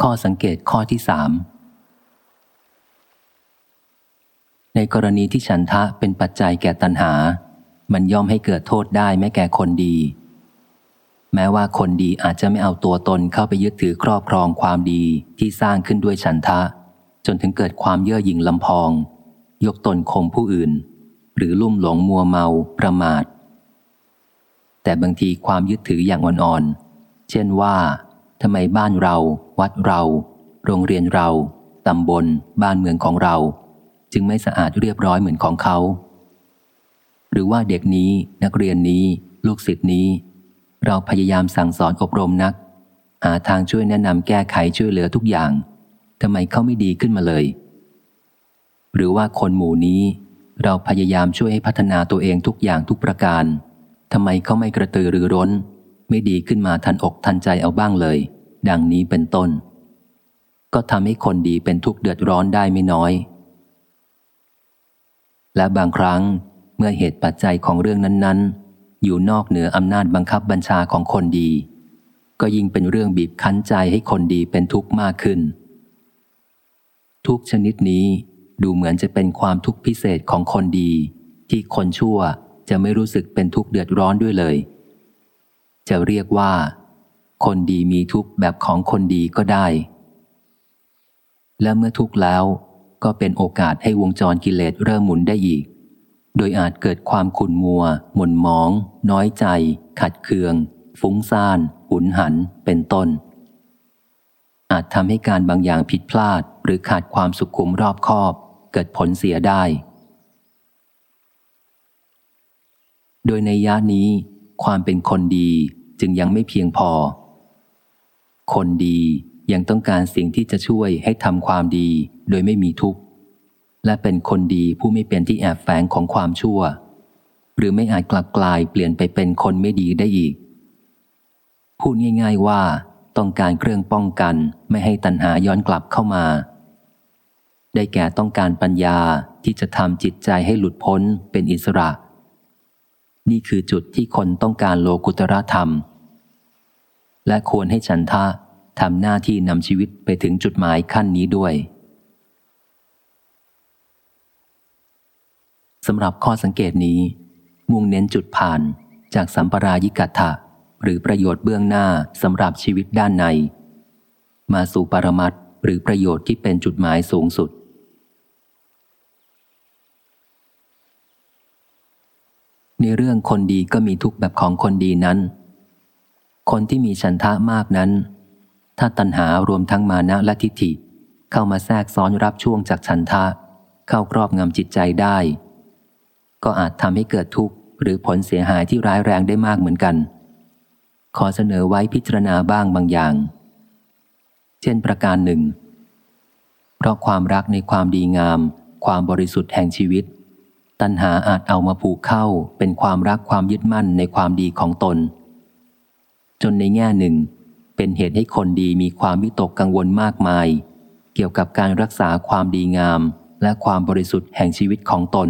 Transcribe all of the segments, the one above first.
ข้อสังเกตข้อที่สามในกรณีที่ฉันทะเป็นปัจจัยแก่ตัณหา มันย่อมให้เกิดโทษได้แม้แก่คนดี แม้ว่าคนดีอาจจะไม่เอาตัวตนเข้าไปยึดถือครอบครองความดีที่สร้างขึ้นด้วยฉันทะ จนถึงเกิดความเย่อหยิ่งลำพอง ยกตนข่มผู้อื่น หรือลุ่มหลงมัวเมาประมาท แต่บางทีความยึดถืออย่างอ่อนๆ เช่นว่า ทำไมบ้านเรา วัดเรา โรงเรียนเราตำบล บ้านเมืองของเรา จึงไม่สะอาดเรียบร้อยเหมือนของเขา หรือว่าเด็กนี้นักเรียนนี้ ลูกศิษย์นี้ เราพยายามสั่งสอนอบรมนัก หาทางช่วยแนะนำแก้ไขช่วยเหลือทุกอย่างทำไมเขาไม่ดีขึ้นมาเลย หรือว่าคนหมู่นี้ เราพยายามช่วยให้พัฒนาตัวเองทุกอย่างทุกประการทำไมเขาไม่กระตือรือร้น ไม่ดีขึ้นมาทันอกทันใจเอาบ้างเลย ดังนี้เป็นต้น ก็ทำให้คนดีเป็นทุกข์เดือดร้อนได้ไม่น้อย และบางครั้งเมื่อเหตุปัจจัยของเรื่องนั้น ๆ อยู่นอกเหนืออำนาจบังคับบัญชาของคนดี ก็ยิ่งเป็นเรื่องบีบคั้นใจให้คนดีเป็นทุกข์มากขึ้น ทุกชนิดนี้ดูเหมือนจะเป็นความทุกข์พิเศษของคนดี ที่คนชั่วจะไม่รู้สึกเป็นทุกข์เดือดร้อนด้วยเลย จะเรียกว่า คนดีมีทุกข์แบบของคนดีก็ได้ และเมื่อทุกข์แล้วก็เป็นโอกาสให้วงจรกิเลสเริ่มหมุนได้อีก โดยอาจเกิดความขุ่นมัว หม่นหมอง น้อยใจ ขัดเคือง ฟุ้งซ่านหุนหัน เป็นต้น อาจทำให้การบางอย่างผิดพลาด หรือขาดความสุขุมรอบคอบ เกิดผลเสียได้ โดยในยะนี้ ความเป็นคนดีจึงยังไม่เพียงพอ คนดียังต้องการสิ่งที่จะช่วยให้ทำความดีโดยไม่มีทุกข์ และเป็นคนดีผู้ไม่เป็นที่แอบแฝงของความชั่ว หรือไม่อาจกลับกลายเปลี่ยนไปเป็นคนไม่ดีได้อีก พูดง่าย ๆว่าต้องการเครื่องป้องกันไม่ให้ตัณหาย้อนกลับเข้ามา ได้แก่ต้องการปัญญาที่จะทำจิตใจให้หลุดพ้นเป็นอิสระ นี่คือจุดที่คนต้องการโลกุตระธรรม และควรให้ฉันทะทำหน้าที่นำชีวิตไปถึงจุดหมายขั้นนี้ด้วยสำหรับข้อสังเกตนี้ มุ่งเน้นจุดผ่านจากสัมปรายิกัตถะหรือประโยชน์เบื้องหน้าสำหรับชีวิตด้านใน มาสู่ปรมัตหรือประโยชน์ที่เป็นจุดหมายสูงสุด ในเรื่องคนดีก็มีทุกแบบของคนดีนั้น คนที่มีฉันทะมากนั้น ถ้าตัณหารวมทั้งมานะและทิฏฐิ เข้ามาแทรกซ้อนรับช่วงจากฉันทะ เข้าครอบงำจิตใจได้ ก็อาจทำให้เกิดทุกข์หรือผลเสียหายที่ร้ายแรงได้มากเหมือนกัน ขอเสนอไว้พิจารณาบ้างบางอย่าง เช่นประการหนึ่ง เพราะความรักในความดีงาม ความบริสุทธิ์แห่งชีวิต ตัณหาอาจเอามาผูกเข้าเป็นความรักความยึดมั่นในความดีของตน จนในแง่หนึ่ง เป็นเหตุให้คนดีมีความวิตกกังวลมากมาย เกี่ยวกับการรักษาความดีงาม และความบริสุทธิ์แห่งชีวิตของตน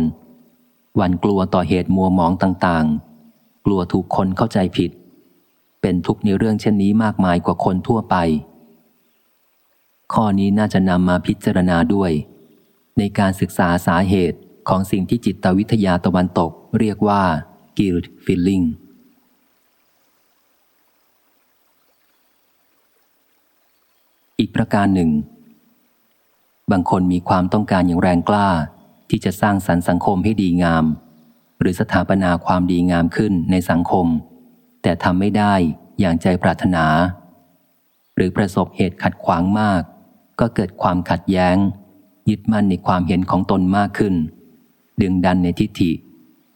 หวันกลัวต่อเหตุมัวหมองต่างๆ กลัวถูกคนเข้าใจผิด เป็นทุกข์ในเรื่องเช่นนี้มากมายกว่าคนทั่วไป ข้อนี้น่าจะนำมาพิจารณาด้วย ในการศึกษาสาเหตุ ของสิ่งที่จิตวิทยาตะวันตกเรียกว่า guilt feeling อีกประการหนึ่ง บางคนมีความต้องการอย่างแรงกล้า ที่จะสร้างสรรค์สังคมให้ดีงาม หรือสถาปนาความดีงามขึ้นในสังคม แต่ทำไม่ได้อย่างใจปรารถนา หรือประสบเหตุขัดขวางมาก ก็เกิดความขัดแย้ง ยึดมั่นในความเห็นของตนมากขึ้น ดึงดันในทิฏฐิ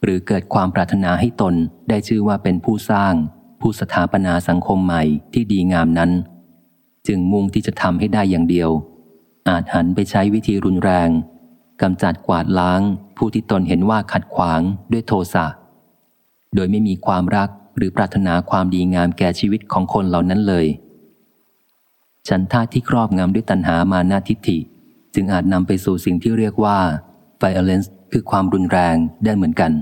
หรือเกิดความปรารถนาให้ตนได้ชื่อว่าเป็นผู้สร้าง ผู้สถาปนาสังคมใหม่ที่ดีงามนั้น จึงมุ่งที่จะทำให้ได้อย่างเดียว อาจหันไปใช้วิธีรุนแรงกำจัดกวาดล้าง ผู้ที่ตนเห็นว่าขัดขวางด้วยโทสะโดยไม่มีความรักหรือปรารถนาความดีงามแก่ชีวิตของคนเหล่านั้นเลยฉันท่าที่ครอบงำด้วยตัณหามานาทิฏฐิ จึงอาจนำไปสู่สิ่งที่เรียกว่า violence คือความรุนแรงได้เหมือนกัน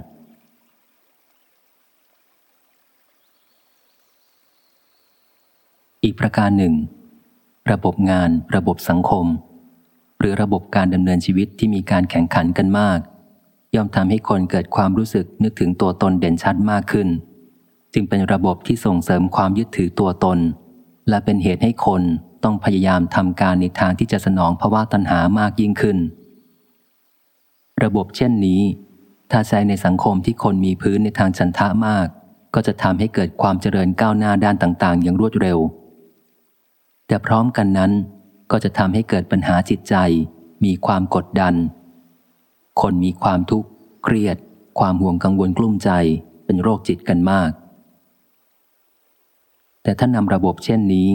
อีกประการหนึ่ง ระบบงาน ระบบสังคม หรือระบบการดำเนินชีวิตที่มีการแข่งขันกันมาก ย่อมทำให้คนเกิดความรู้สึกนึกถึงตัวตนเด่นชัดมากขึ้น จึงเป็นระบบที่ส่งเสริมความยึดถือตัวตน และเป็นเหตุให้คนต้องพยายามทำการในทางที่จะสนองภาวะตัณหามากยิ่งขึ้น ระบบเช่นนี้ ถ้าใช้ในสังคมที่คนมีพื้นในทางฉันทะมาก ก็จะทำให้เกิดความเจริญก้าวหน้าด้านต่างๆ อย่างรวดเร็ว แต่พร้อมกันนั้น ก็จะทำให้เกิดปัญหาจิตใจ มีความกดดัน คนมีความทุกข์ เครียด ความห่วงกังวลกลุ้มใจ เป็นโรคจิตกันมาก แต่ถ้านำระบบเช่นนี้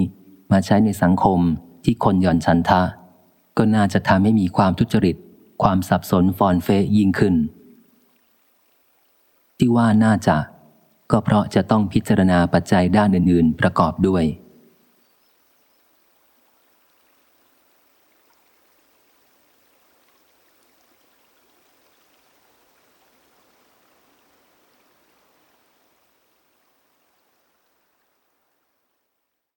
มาใช้ในสังคมที่คนหย่อนชันทะ ก็น่าจะทำให้มีความทุจริต ความสับสนฟอนเฟยยิ่งขึ้น ที่ว่าน่าจะ ก็เพราะจะต้องพิจารณาปัจจัยด้านอื่น ๆ ประกอบด้วย